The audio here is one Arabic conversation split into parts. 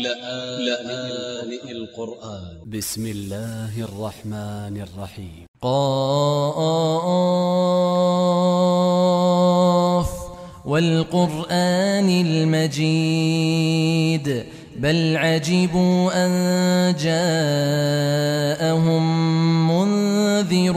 لآن القرآن. ب س م الله الرحمن الرحيم ق والقرآن المجيد بل عجبوا أن جاءهم منذر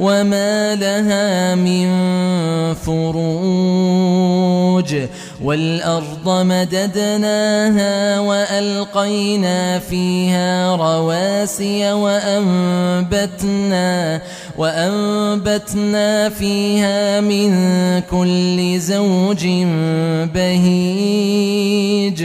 وما لها من فروج والأرض مددناها وألقينا فيها رواسي وأنبتنا وأنبتنا فيها من كل زوج بهيج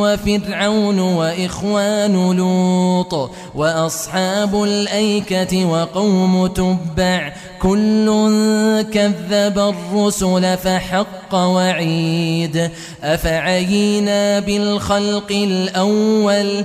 وفرعون وإخوان لوط وأصحاب الأيكة وقوم تبع كل كذب الرسل فحق وعيد أفعينا بالخلق الأول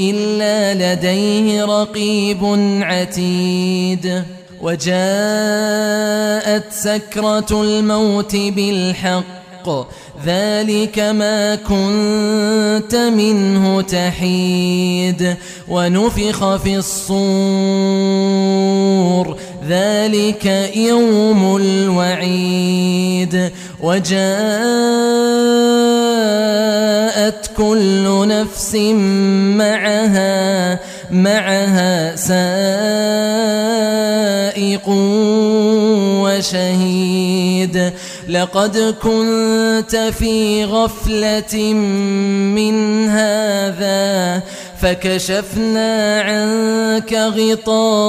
إلا لديه رقيب عتيد. وجاءت سكرة الموت بالحق. ذلك ما كنت منه تحيد. ونفخ في الصور. ذلك يوم الوعيد. وجاءت كل نفس معها معها سائق وشهيد. لقد كنت في غفلة من هذا فكشفنا عنك غطاءك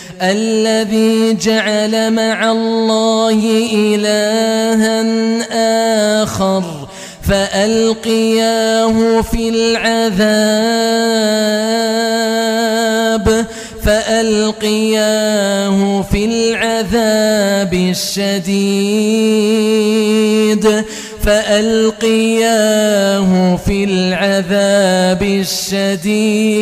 الذي جعل مع الله إلها آخر فألقياه في العذاب فألقياه في العذاب الشديد فألقياه في العذاب الشديد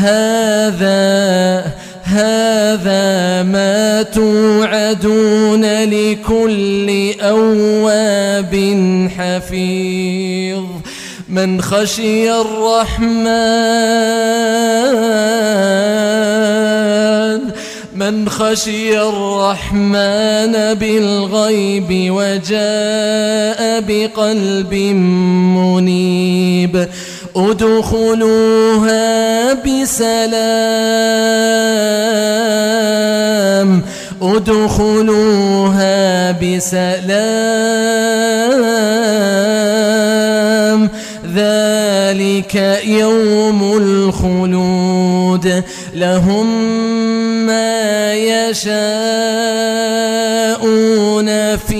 هذا هذا ما توعدون لكل أواب حفيظ. من خشي الرحمن من خشي الرحمن بالغيب وجاء بقلب منيب. ادخلوها بسلام ادخلوها بسلام. ذلك يوم الخلود لهم ما يشاءون فيها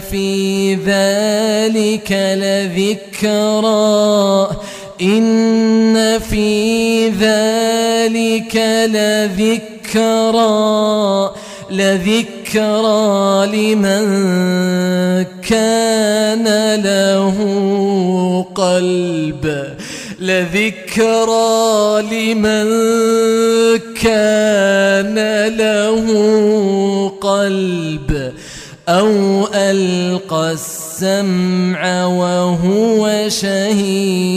في ذلك لذكرى إن في ذلك لذكرى لذكرى لمن كان له قلب. لذكرى لمن كان له قلب. أو ألقى السمع وهو شهيد.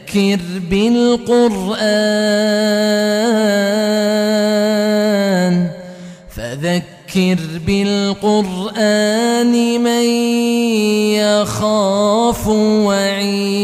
فذكر بالقرآن فذكر بالقرآن من يخاف وعيد.